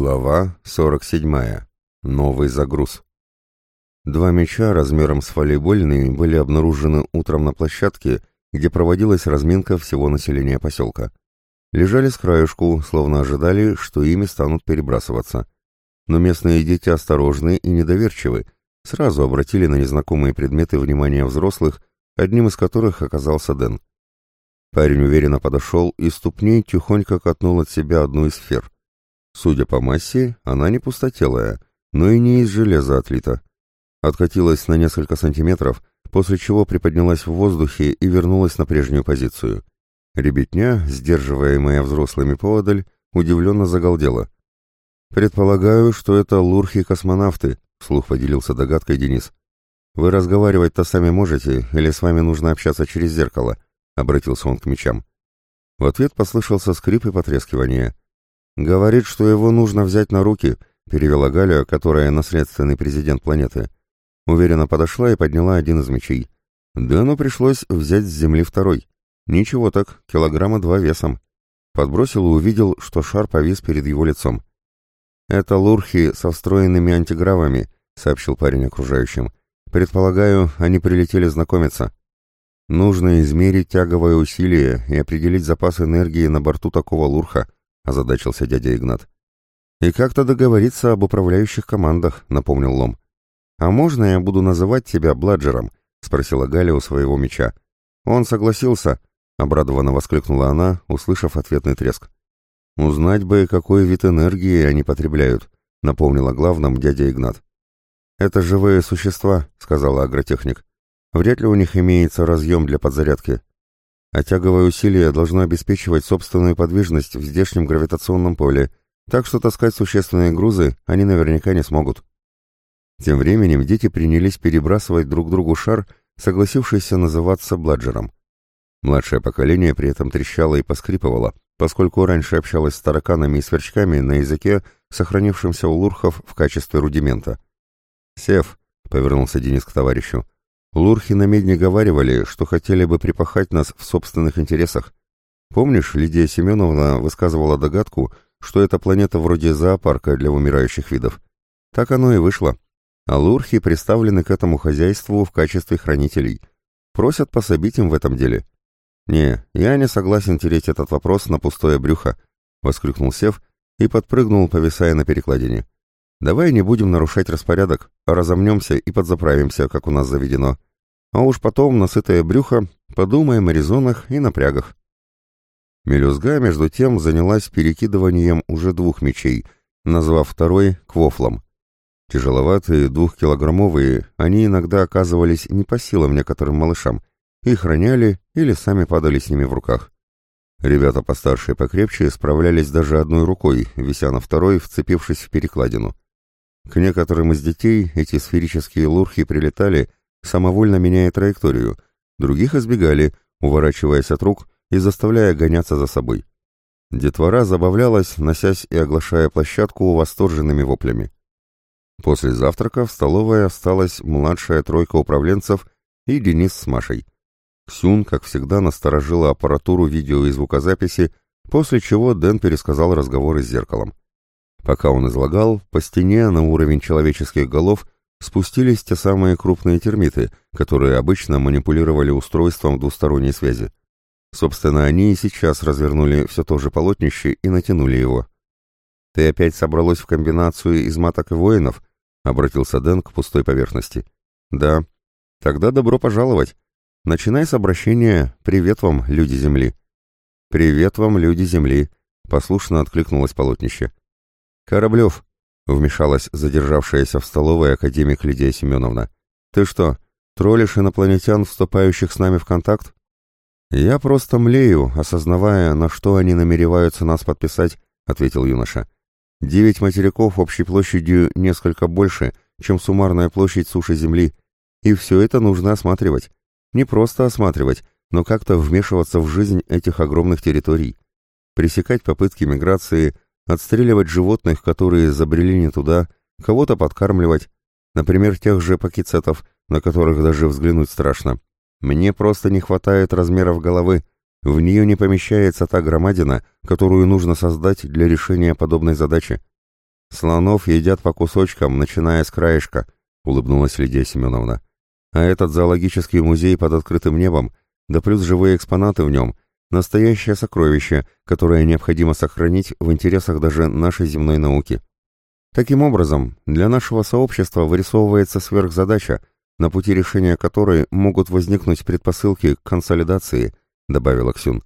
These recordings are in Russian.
Глава 47. Новый загруз. Два мяча размером с волейбольные были обнаружены утром на площадке, где проводилась разминка всего населения поселка. Лежали с краешку, словно ожидали, что ими станут перебрасываться. Но местные дети осторожны и недоверчивы, сразу обратили на незнакомые предметы внимание взрослых, одним из которых оказался Дэн. Парень уверенно подошел и ступней тихонько катнул от себя одну из сфер — Судя по массе, она не пустотелая, но и не из железа отлита. Откатилась на несколько сантиметров, после чего приподнялась в воздухе и вернулась на прежнюю позицию. Ребятня, сдерживаемая взрослыми поодаль, удивленно загалдела. «Предполагаю, что это лурхи-космонавты», — вслух поделился догадкой Денис. «Вы разговаривать-то сами можете, или с вами нужно общаться через зеркало?» — обратился он к мечам. В ответ послышался скрип и потрескивание. «Говорит, что его нужно взять на руки», — перевела Галя, которая наследственный президент планеты. Уверенно подошла и подняла один из мечей. Дэну пришлось взять с земли второй. Ничего так, килограмма два весом. Подбросил и увидел, что шар повис перед его лицом. «Это лурхи со встроенными антигравами», — сообщил парень окружающим. «Предполагаю, они прилетели знакомиться. Нужно измерить тяговое усилие и определить запас энергии на борту такого лурха», озадачился дядя Игнат. «И как-то договориться об управляющих командах», — напомнил Лом. «А можно я буду называть тебя Бладжером?» — спросила Галя у своего меча. «Он согласился», — обрадованно воскликнула она, услышав ответный треск. «Узнать бы, какой вид энергии они потребляют», — напомнила главным дядя Игнат. «Это живые существа», — сказала агротехник. «Вряд ли у них имеется разъем для подзарядки а тяговое усилие должно обеспечивать собственную подвижность в здешнем гравитационном поле, так что таскать существенные грузы они наверняка не смогут. Тем временем дети принялись перебрасывать друг другу шар, согласившийся называться Бладжером. Младшее поколение при этом трещало и поскрипывало, поскольку раньше общалось с тараканами и сверчками на языке, сохранившемся у лурхов в качестве рудимента. «Сев», — повернулся Денис к товарищу, — Лурхи на медне говаривали, что хотели бы припахать нас в собственных интересах. Помнишь, Лидия Семеновна высказывала догадку, что эта планета вроде зоопарка для умирающих видов? Так оно и вышло. А лурхи представлены к этому хозяйству в качестве хранителей. Просят пособить им в этом деле. «Не, я не согласен тереть этот вопрос на пустое брюхо», — воскликнул Сев и подпрыгнул, повисая на перекладине. Давай не будем нарушать распорядок, а разомнемся и подзаправимся, как у нас заведено. А уж потом, на сытое брюхо, подумаем о резонах и напрягах. Мелюзга, между тем, занялась перекидыванием уже двух мечей, назвав второй квофлом. Тяжеловатые, двухкилограммовые, они иногда оказывались не по силам некоторым малышам, их роняли или сами падали с ними в руках. Ребята постарше и покрепче справлялись даже одной рукой, вися на второй, вцепившись в перекладину. К некоторым из детей эти сферические лурхи прилетали, самовольно меняя траекторию, других избегали, уворачиваясь от рук и заставляя гоняться за собой. Детвора забавлялась, носясь и оглашая площадку восторженными воплями. После завтрака в столовой осталась младшая тройка управленцев и Денис с Машей. Ксюн, как всегда, насторожила аппаратуру видео и звукозаписи, после чего Дэн пересказал разговоры с зеркалом. Пока он излагал, по стене на уровень человеческих голов спустились те самые крупные термиты, которые обычно манипулировали устройством двусторонней связи. Собственно, они и сейчас развернули все то же полотнище и натянули его. «Ты опять собралась в комбинацию из маток и воинов?» — обратился Дэн к пустой поверхности. «Да. Тогда добро пожаловать. Начинай с обращения «Привет вам, люди Земли». «Привет вам, люди Земли», — послушно откликнулось полотнище. «Кораблев», — вмешалась задержавшаяся в столовой академик Лидия Семеновна. «Ты что, троллишь инопланетян, вступающих с нами в контакт?» «Я просто млею, осознавая, на что они намереваются нас подписать», — ответил юноша. «Девять материков общей площадью несколько больше, чем суммарная площадь суши Земли, и все это нужно осматривать. Не просто осматривать, но как-то вмешиваться в жизнь этих огромных территорий. Пресекать попытки миграции — отстреливать животных, которые забрели не туда, кого-то подкармливать, например, тех же пакицетов, на которых даже взглянуть страшно. Мне просто не хватает размеров головы, в нее не помещается та громадина, которую нужно создать для решения подобной задачи. Слонов едят по кусочкам, начиная с краешка, улыбнулась Лидия Семеновна. А этот зоологический музей под открытым небом, да плюс живые экспонаты в нем, настоящее сокровище, которое необходимо сохранить в интересах даже нашей земной науки. Таким образом, для нашего сообщества вырисовывается сверхзадача, на пути решения которой могут возникнуть предпосылки к консолидации, добавила Ксюн.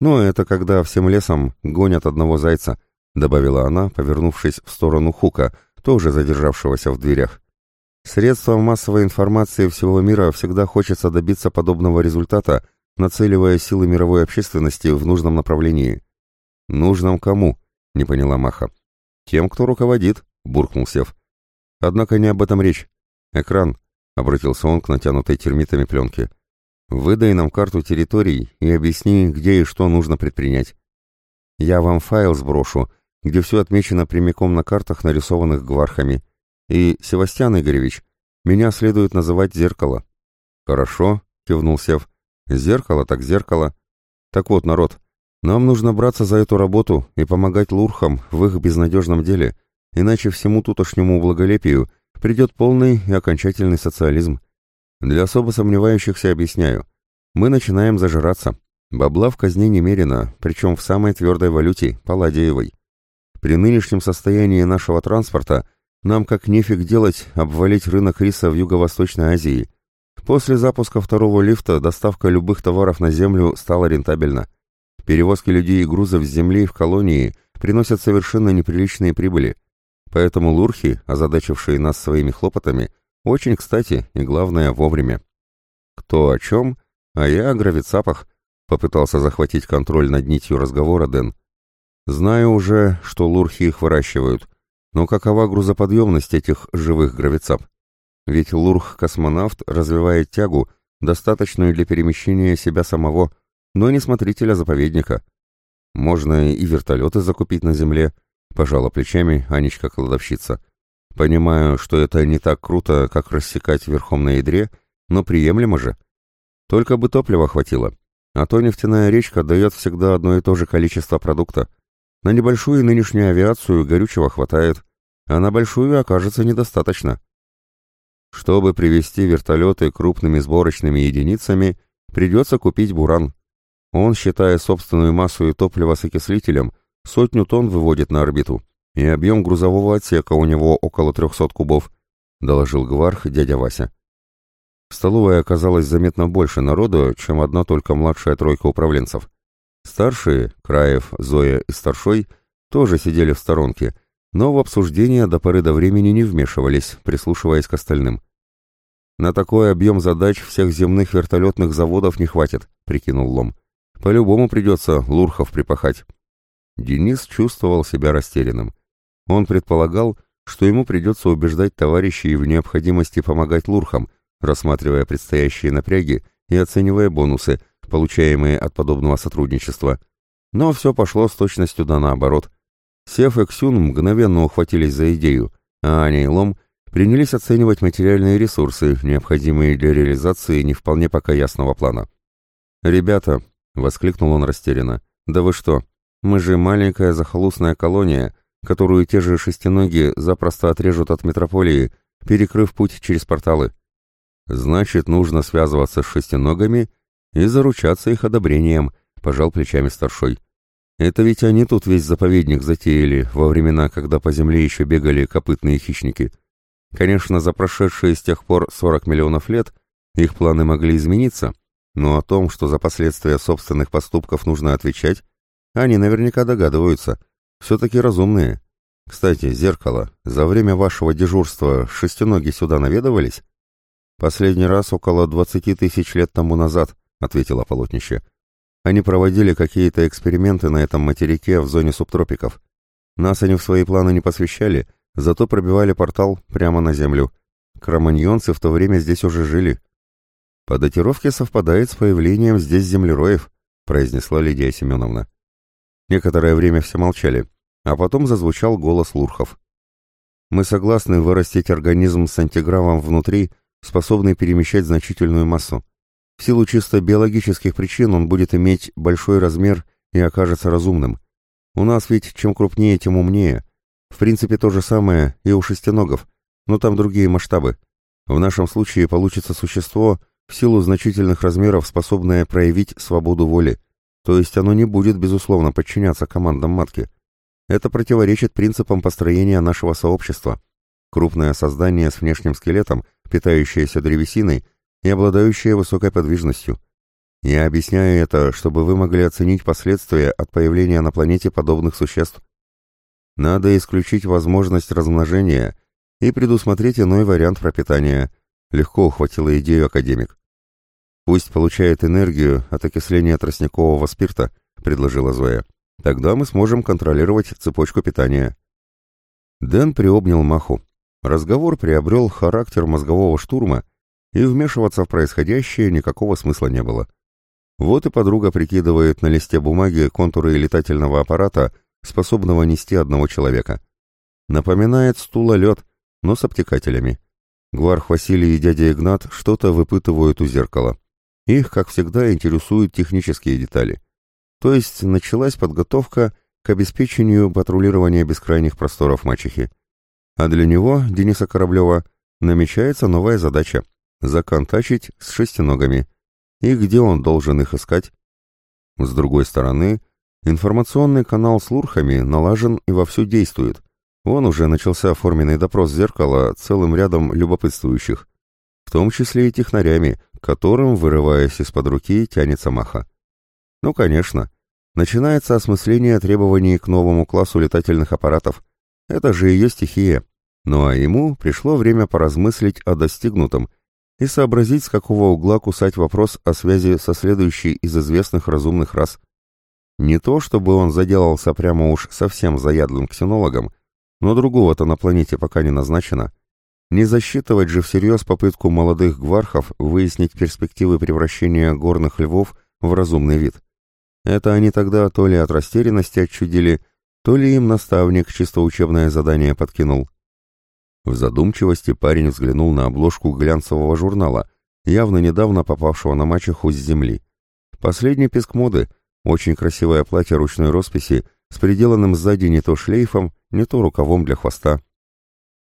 Но это когда всем лесом гонят одного зайца, добавила она, повернувшись в сторону Хука, тоже задержавшегося в дверях. Средством массовой информации всего мира всегда хочется добиться подобного результата, нацеливая силы мировой общественности в нужном направлении. «Нужном кому?» — не поняла Маха. «Тем, кто руководит», — буркнул Сев. «Однако не об этом речь. Экран», — обратился он к натянутой термитами пленке. «Выдай нам карту территорий и объясни, где и что нужно предпринять. Я вам файл сброшу, где все отмечено прямиком на картах, нарисованных гвархами. И, Севастьян Игоревич, меня следует называть зеркало». «Хорошо», — кивнул Сев. «Зеркало так зеркало. Так вот, народ, нам нужно браться за эту работу и помогать лурхам в их безнадежном деле, иначе всему тутошнему благолепию придет полный и окончательный социализм. Для особо сомневающихся объясняю. Мы начинаем зажираться. Бабла в казне немерено, причем в самой твердой валюте, палладеевой. При нынешнем состоянии нашего транспорта нам как нефиг делать обвалить рынок риса в Юго-Восточной Азии. После запуска второго лифта доставка любых товаров на землю стала рентабельна. Перевозки людей и грузов с земли в колонии приносят совершенно неприличные прибыли. Поэтому лурхи, озадачившие нас своими хлопотами, очень кстати и, главное, вовремя. Кто о чем? А я о гравицапах, попытался захватить контроль над нитью разговора Дэн. Знаю уже, что лурхи их выращивают, но какова грузоподъемность этих живых гравицап? Ведь лурх-космонавт развивает тягу, достаточную для перемещения себя самого, но не смотрителя заповедника. Можно и вертолеты закупить на земле, пожала плечами Анечка-кладовщица. Понимаю, что это не так круто, как рассекать верхом на ядре, но приемлемо же. Только бы топлива хватило, а то нефтяная речка дает всегда одно и то же количество продукта. На небольшую нынешнюю авиацию горючего хватает, а на большую окажется недостаточно. Чтобы привести вертолеты крупными сборочными единицами, придется купить «Буран», он, считая собственную массу и топливо с окислителем, сотню тонн выводит на орбиту, и объем грузового отсека у него около 300 кубов, доложил Гварх дядя Вася. В столовой оказалось заметно больше народу, чем одна только младшая тройка управленцев. Старшие, Краев, Зоя и Старшой, тоже сидели в сторонке, но в обсуждение до поры до времени не вмешивались, прислушиваясь к остальным. «На такой объем задач всех земных вертолетных заводов не хватит», — прикинул Лом. По-любому придется лурхов припахать. Денис чувствовал себя растерянным. Он предполагал, что ему придется убеждать товарищей в необходимости помогать лурхам, рассматривая предстоящие напряги и оценивая бонусы, получаемые от подобного сотрудничества. Но все пошло с точностью да наоборот. Сев и Ксюн мгновенно ухватились за идею, а Аня и Лом принялись оценивать материальные ресурсы, необходимые для реализации не вполне пока ясного плана. «Ребята, — воскликнул он растерянно. «Да вы что? Мы же маленькая захолустная колония, которую те же шестиногие запросто отрежут от метрополии, перекрыв путь через порталы. Значит, нужно связываться с шестиногами и заручаться их одобрением», — пожал плечами старшой. «Это ведь они тут весь заповедник затеяли во времена, когда по земле еще бегали копытные хищники. Конечно, за прошедшие с тех пор 40 миллионов лет их планы могли измениться» Но о том, что за последствия собственных поступков нужно отвечать, они наверняка догадываются. Все-таки разумные. Кстати, зеркало, за время вашего дежурства шестиноги сюда наведывались? Последний раз около двадцати тысяч лет тому назад, ответила полотнище. Они проводили какие-то эксперименты на этом материке в зоне субтропиков. Нас они в свои планы не посвящали, зато пробивали портал прямо на Землю. Кроманьонцы в то время здесь уже жили. «По датировке совпадает с появлением здесь землероев», — произнесла Лидия Семеновна. Некоторое время все молчали, а потом зазвучал голос Лурхов. «Мы согласны вырастить организм с антигравом внутри, способный перемещать значительную массу. В силу чисто биологических причин он будет иметь большой размер и окажется разумным. У нас ведь чем крупнее, тем умнее. В принципе, то же самое и у шестиногов, но там другие масштабы. В нашем случае получится существо, в силу значительных размеров, способное проявить свободу воли, то есть оно не будет, безусловно, подчиняться командам матки. Это противоречит принципам построения нашего сообщества. Крупное создание с внешним скелетом, питающееся древесиной и обладающее высокой подвижностью. Я объясняю это, чтобы вы могли оценить последствия от появления на планете подобных существ. Надо исключить возможность размножения и предусмотреть иной вариант пропитания. Легко ухватила идею академик. Пусть получает энергию от окисления тростникового спирта, предложила Зоя. Тогда мы сможем контролировать цепочку питания. Дэн приобнял Маху. Разговор приобрел характер мозгового штурма, и вмешиваться в происходящее никакого смысла не было. Вот и подруга прикидывает на листе бумаги контуры летательного аппарата, способного нести одного человека. Напоминает стула лед, но с обтекателями. Гварх Василий и дядя Игнат что-то выпытывают у зеркала. Их, как всегда, интересуют технические детали. То есть началась подготовка к обеспечению патрулирования бескрайних просторов мачехи. А для него, Дениса Кораблева, намечается новая задача – законтачить с шестиногами. И где он должен их искать? С другой стороны, информационный канал с лурхами налажен и вовсю действует. Он уже начался оформленный допрос зеркала целым рядом любопытствующих, в том числе и технарями, которым, вырываясь из-под руки, тянется маха. Ну, конечно, начинается осмысление требований к новому классу летательных аппаратов. Это же ее стихия. Ну а ему пришло время поразмыслить о достигнутом и сообразить, с какого угла кусать вопрос о связи со следующей из известных разумных рас. Не то, чтобы он заделался прямо уж совсем заядлым ксенологом, но другого-то на планете пока не назначено. Не засчитывать же всерьез попытку молодых гвархов выяснить перспективы превращения горных львов в разумный вид. Это они тогда то ли от растерянности отчудили, то ли им наставник чисто учебное задание подкинул. В задумчивости парень взглянул на обложку глянцевого журнала, явно недавно попавшего на мачеху с земли. Последний писк моды, очень красивое платье ручной росписи с приделанным сзади не то шлейфом, не то рукавом для хвоста.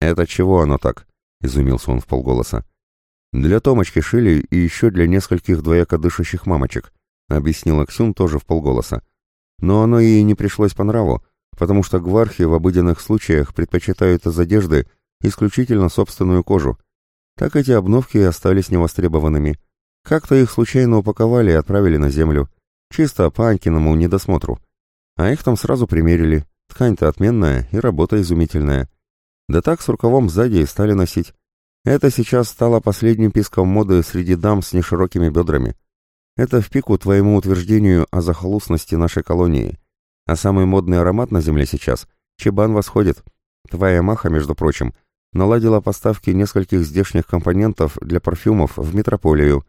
«Это чего оно так?» — изумился он в полголоса. «Для Томочки шили и еще для нескольких двояко дышащих мамочек», — объяснила Ксюн тоже в полголоса. «Но оно ей не пришлось по нраву, потому что гвархи в обыденных случаях предпочитают из одежды исключительно собственную кожу. Так эти обновки и остались невостребованными. Как-то их случайно упаковали и отправили на землю. Чисто по Анькиному недосмотру. А их там сразу примерили. Ткань-то отменная и работа изумительная. Да так с рукавом сзади и стали носить. Это сейчас стало последним писком моды среди дам с неширокими бедрами. Это в пику твоему утверждению о захолустности нашей колонии. А самый модный аромат на земле сейчас — чебан восходит. Твоя маха, между прочим, наладила поставки нескольких здешних компонентов для парфюмов в метрополию.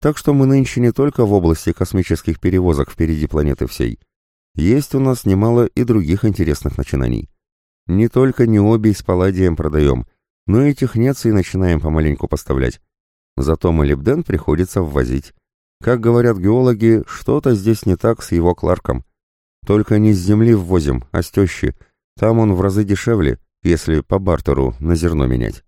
Так что мы нынче не только в области космических перевозок впереди планеты всей — есть у нас немало и других интересных начинаний. Не только необий с палладием продаем, но и технеции начинаем помаленьку поставлять. Зато молибден приходится ввозить. Как говорят геологи, что-то здесь не так с его Кларком. Только не с земли ввозим, а с тещи. Там он в разы дешевле, если по бартеру на зерно менять.